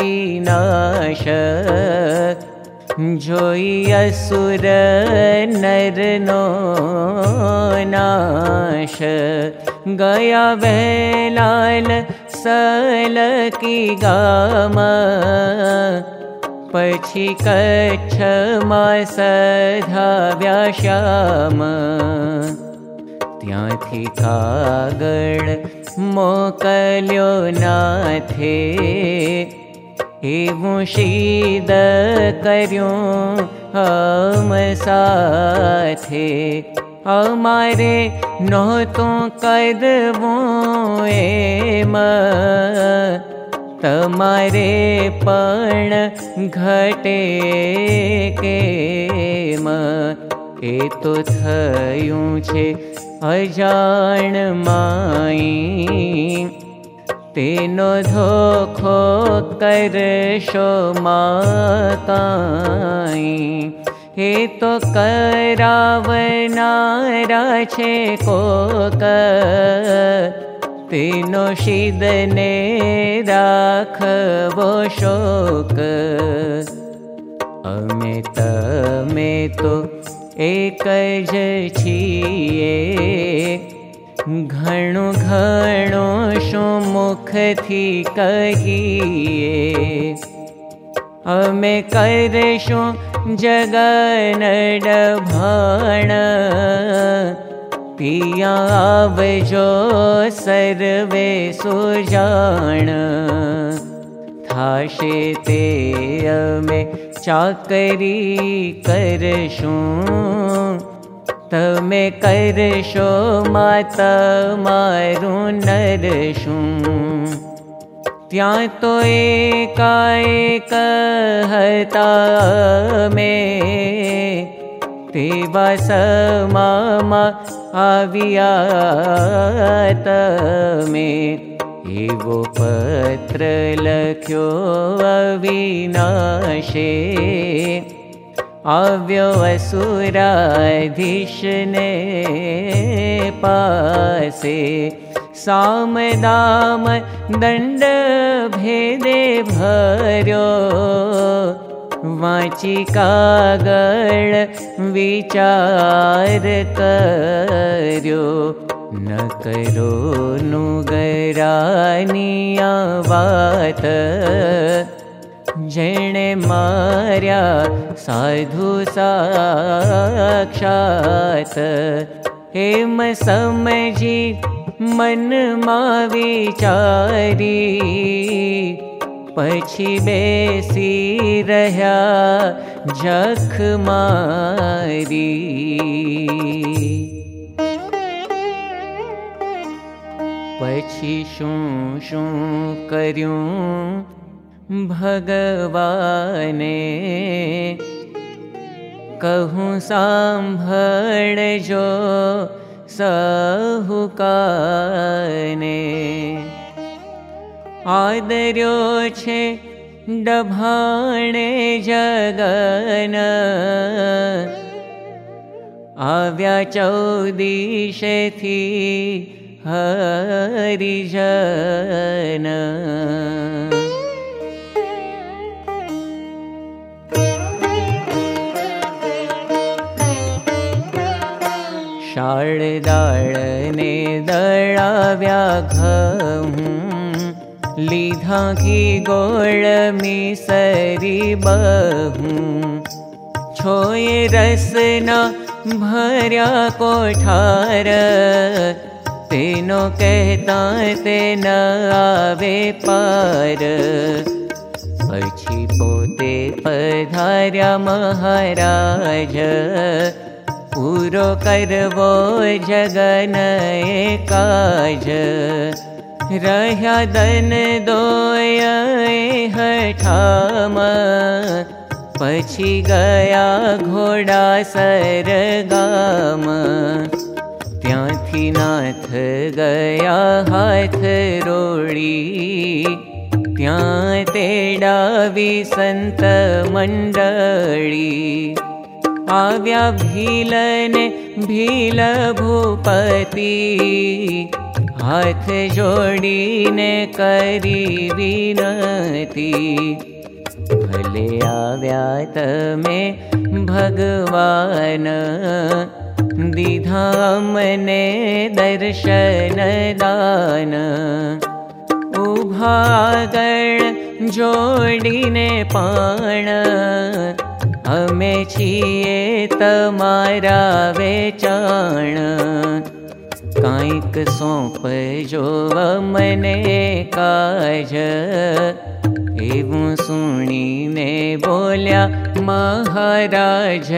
विनाश सुर नरनो नाश गया वेलाल सल की गाम। पक्षि कच्छ मा सधा श्याम। ત્યાંથી કાગળ મોકલ્યો નાથે એવું શીદ કર્યું હમ સાથે અમારે નહોતું કરવું એમ તમારે પણ ઘટે કેમ એ તો થયું છે અજાણ માઈ તેનો ધોખો કરશો માતાઈ એ તો કરાવનારા છે કોક તેનો શીદને રાખવો શોક અમે તમે તો एकज छिए घणो घणो शो मुख थी कहिए अमे कर्षु जगनडभ पिया सुजाण। थाशे ते अमे ચાકરી કરશું તમે કરશો માતા મારું નરશું ત્યાં તો એકાએક હતા મેં તેવા સમામાં આવ્યા તમે एवो पत्र लख्यो अविनाशे। अव्यवसुराधिष्ण पासे। सामदाम दण्ड भेदे भरो वाचिकाग विचार्यो न करो नु गरानिया वात। जेणे मार्या साधु साक्षात। हेम समझी मन मा विचारी। पछी बेसी रह्या जख मारी। પછી શું શું કર્યું ભગવાને કહું સાંભળજો સહુકાને આદર્યો છે ડભાણે જગન આવ્યા ચૌદીશેથી हरि जन शाळदा द्याहु लीधा गोळ मिसरि छोय रसना भर्या कोठार તેનો કહેતા તે ન આવે પાર પછી પોતે પધાર્યા મહારાજ પૂરો કરવો જગન કાજ રહ્યા દન દોય હઠામ પછી ગયા ઘોડા સરગામ ત્યાંથી નાથ ગયા હાથ રોળી ત્યાં તેડાવી સંત મંડળી. આવ્યા ભીલને ભીલ ભૂપતિ હાથ જોડીને કરી વિનતી. ભલે આવ્યા તમે ભગવાન दीधा मने दर्शन दान उभागण जोड़ीने पाण। अमे छिए तमारा वेचाण। कांक सौंप मने काज। एवं ने बोल्या महाराज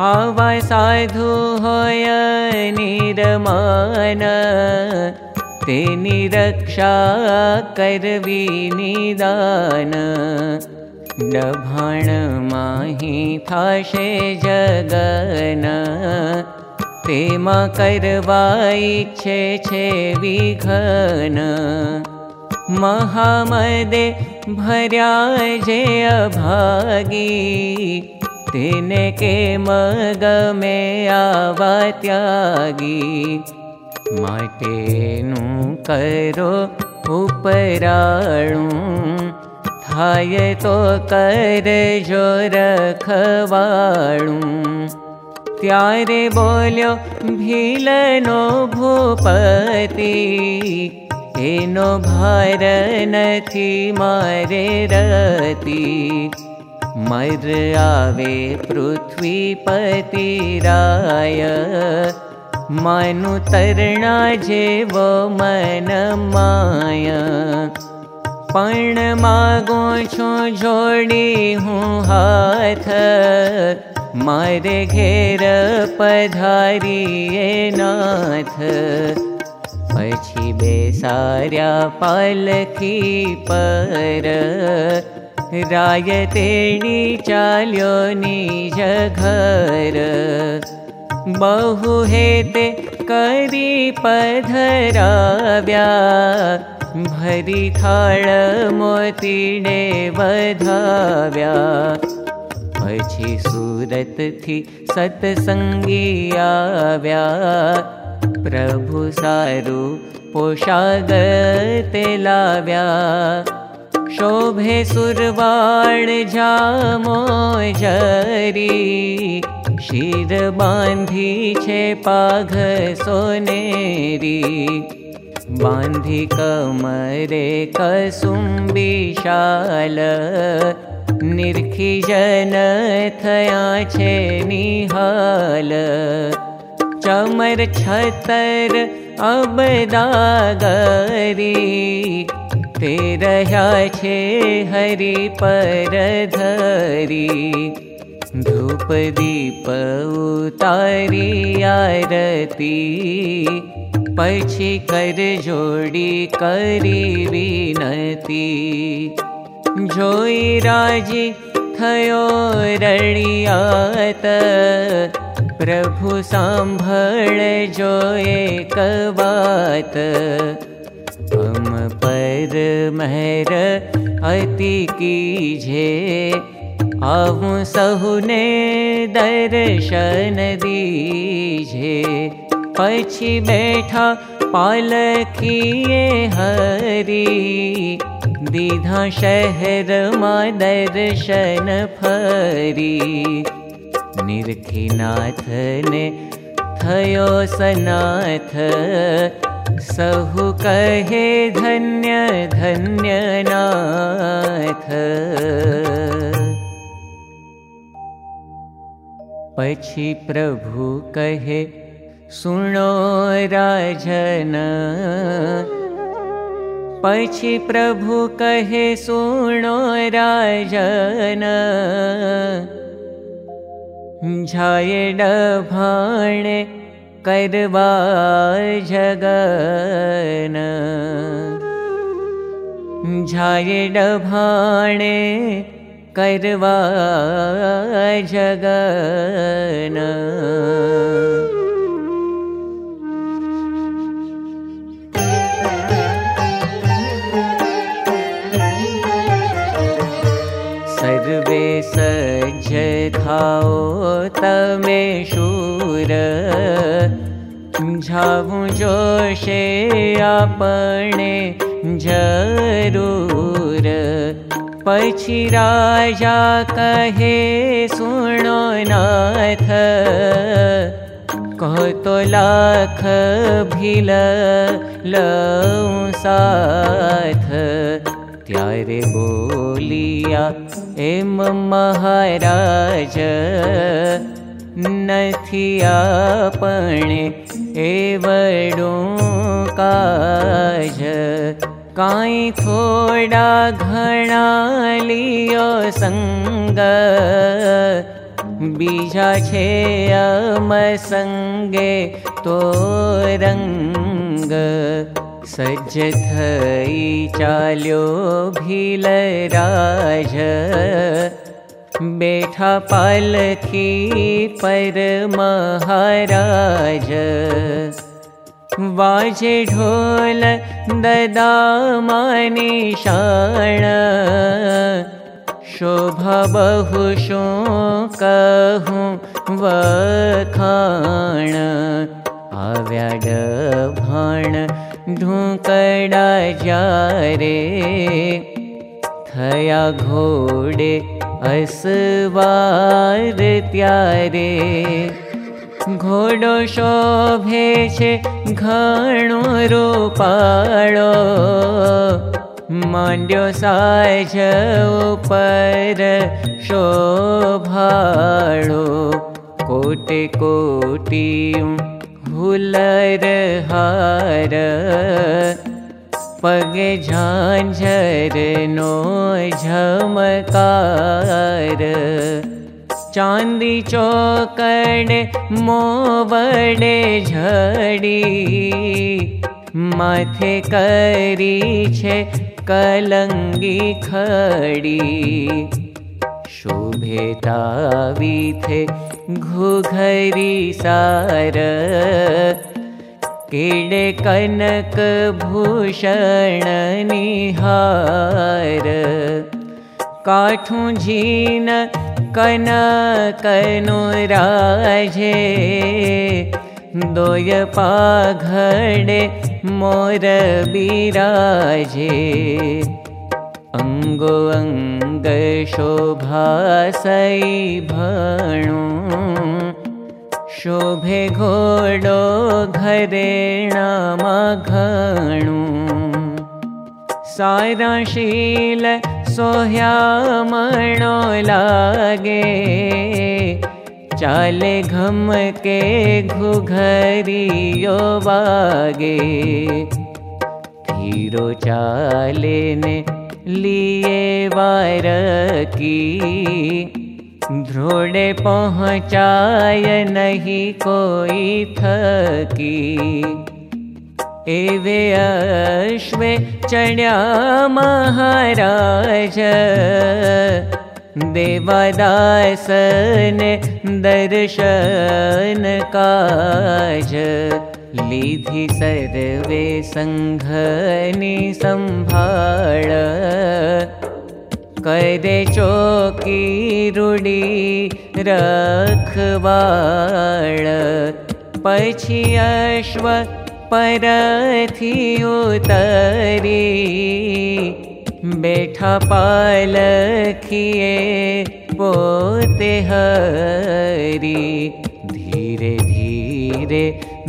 आवा साधु होय निरमान तेनी रक्षा करवी निदान। डभाण माही थाशे जगन। तेमा करवाई छे छे विघन। महामदे भर्या जे अभागी में आवा त्यागी माटे नु करो उपराणु थाय तो रखवाणु त्यारे बोल्यो भीलनो भूपति एनो भार नथी मारे रती पृथ्वी राय मानु जेवो मन माय। पण मागो छो जोड़ी हूँ हाथ। मारे घेर पधारिए नाथ। पछी बेसार्या पालखी पर रायतेणी चाल्यो निघर बहु हेते करी पधराव्या। भि थारत ति सत्सङ्गी आव्या। प्रभु सारु पोषाग लाव्या। शोभे सुरबाण मो जरी शिर बांधी छे पाघ सोनेरी। बांधी कमरे कसुम्बिशाल निरखी जन थया छे निहाल। चमर छतर अबदागरि हरि पर धरी धूप दीप उतारी आरती पछी कर जोड़ी करी विनती। जोई राजी थयो रड़ियात प्रभु सांभळ जो एक बात हम पर महर अति कीजे आहु सहुने दर्शन दीजे पछी बैठा पालखिए हरी। दीधा शहर मा दर्शन फरी। निर्खिनाथ ने थयो सनाथ सहु कहे धन्य धन्य प्रभु कहे सुनो राजन। पछी प्रभु कहे सुनो राजन। झाय डभाणे करवा जगन। झाय डभाणे करवा जगन। सर्वे सज्ज थाओ तमे शूर। जाऊं जोशे आपने जरूर। पछी राजा कहे सुनो नाथ। कहो तो लाख भील लऊ साथ। त्यारे बोलिया एम महाराज नथी आपणे एवडूं काज। काई थोड़ा घणा लियो संग। बीजा छे अम संगे तो रंग सज्ज थई चाल्यो भील राज बैठा पालखी पर महाराज। वाजे ढोल ददा मानी शाण। शोभा बहुशो कहूँ वखाण। आव्याड भाण ढूकड़ा त्यारे। घोड़ो शोभे घणो रूपाळो। मांड्यो साज ऊपर शोभाळो। कोटे कोटी हुलर हार पगे झांझर नो झमकार। चांदी चौकड़ मोवड़े झड़ी माथे करी छे कलंगी खड़ी। शोभेतावी थे घुघरी सार केडे कनक भूषण निहार। काठू जीन कनकनु राजे दोय पाघडे मोर बिराजे अङ्गो अङ्ग शोभा घोडो घरेणामा घणु। साराशील सोह्या मणो लागे। चाले घम के घुघरियो वागे। धीरो चाले ने लिए वार की ध्रोड़े पहुँचाय नहीं कोई थकी। एवे अश्वे चढ़्या महाराज। देवादासन दर्शन काज लीधि सर्वे संघनि संभाळ करे चौकी रूडी पछी अश्व परथी बैठा पालखिए पोते हरी। धीरे धीरे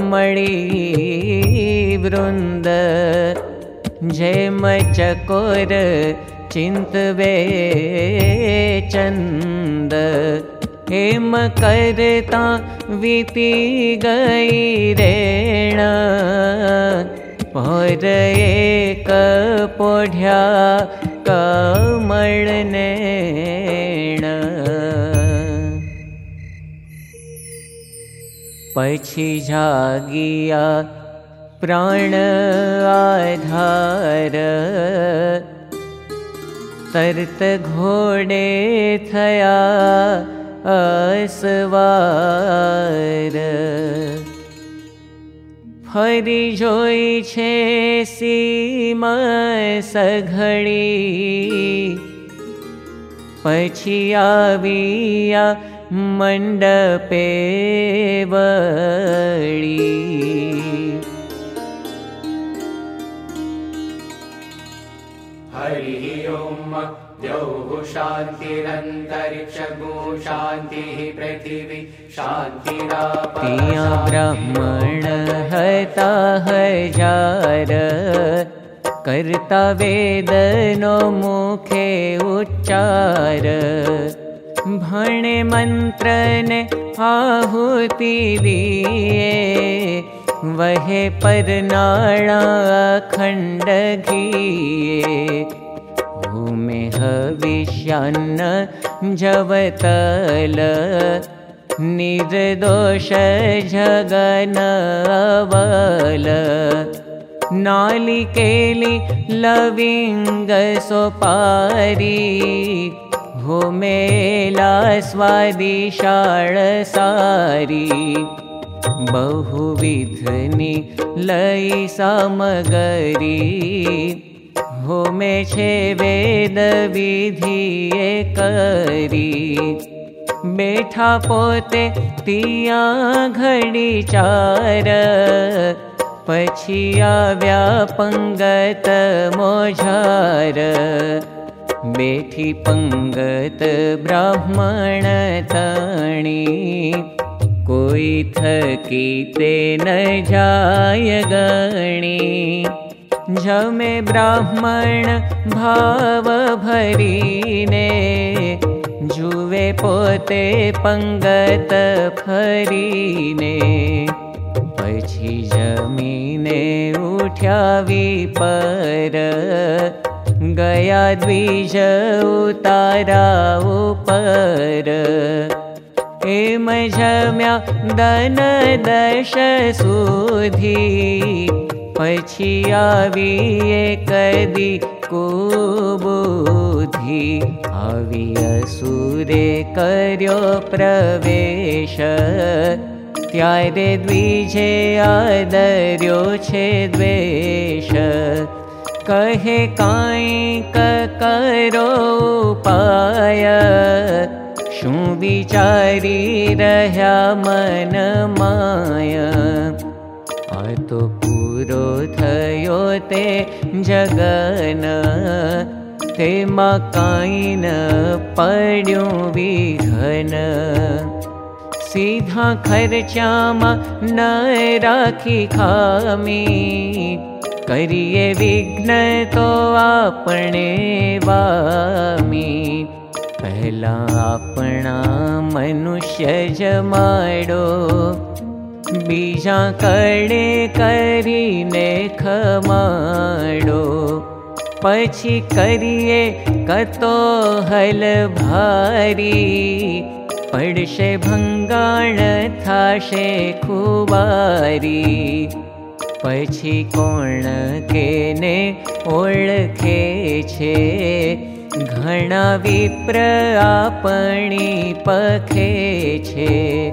मणि चकोर चिन्तवे चन्द। हेम करता विति गई रेण। भोर एक पोढ्या के पछी जागिया प्राण आधार। तरत घोड़े थया असवार फरी जोई छे सीमा सघड़ी। पछी आविया मण्डपे वळी हरि ओम् द्यौः शान्तिरन्तरिक्षगो शान्तिः पृथिवी शान्तिरापिया ब्राह्मण हता हजार कर्ता वेदनो मुखे उच्चार भणे मन्त्रने आहुति दिए वहे घिये भूमे हविष्यान्न जवतल। निर्दोष जगन अवल नालिकेली लविङ्ग सोपारी भूमेला स्वादिशाळ सारी बहुविधनि लई सामगरी। होमे छे वेद विधिए करी बेठा पोते तिया घड़ी चार। पछी आव्या पंगत मोझार पंगत ब्राह्मण थकी ते न जाय गणी। जमे ब्राह्मण भाव भरीने जुवे पोते पंगत फरीने। पछी जमीने उठ्या विपर गया द्विज दन दश सुधी पछी आवी कदी कुबुधी। आवी असुरे कर्यो प्रवेश त्यारे द्विजे आदर्यो छे द्वेष कहे काई करो उपाय। शू विचारी रह्या मन माया। पूरो ते जगन। ते काई न पड्यूं विघन। सीधा खर्चामा न राखी खामी करिए विघ्न तो आपणे वामी। पहला अपना मनुष्य जमाडो। बीजा कड़े करीने खमाडो। पछी करिए कतो हल भारी। पड़शे भंगाण थाशे खुबारी पछी कोण केने ओळखे छे घणा विप्र आपणी पखे छे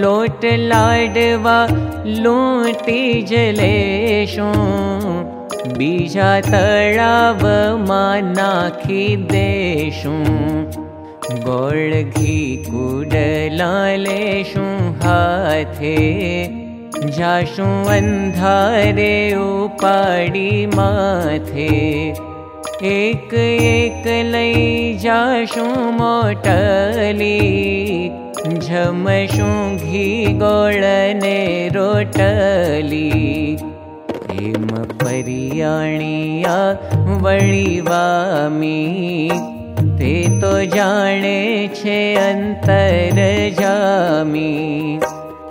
लोट लाडवा लूटी जलेशो बीजा तळाव मा नाखी देशो गोळ घी कुडला लेशो हाथे जाशु अंधारे उपाड़ी माथे। एक एक लई जाशु मोटली। झमशु घी गोळने रोटली। हेम परियाणिया वळिवामी ते तो अंतर जामी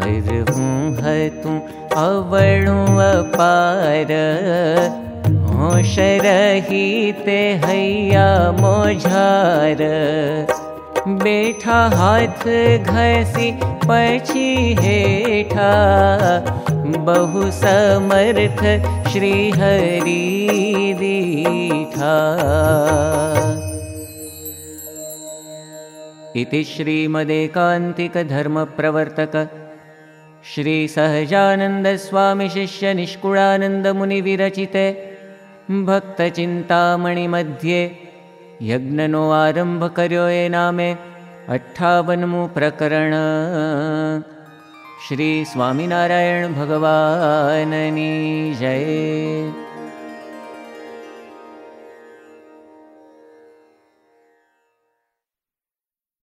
करहूँ हतूँ अवणु अपार। होश रही ते हैया मोझार। बेठा हाथ घसी पची हेठा। बहु समर्थ श्री हरि दीठा इति श्रीमदेकान्तिकधर्मप्रवर्तक श्रीसहजानन्दस्वामिशिष्यनिष्कुळानन्दमुनिविरचिते भक्तचिन्तामणिमध्ये यज्ञनो आरंभ कर्यो ए नामे अठावनमु प्रकरण। श्री स्वामिनारायण भगवाननी जय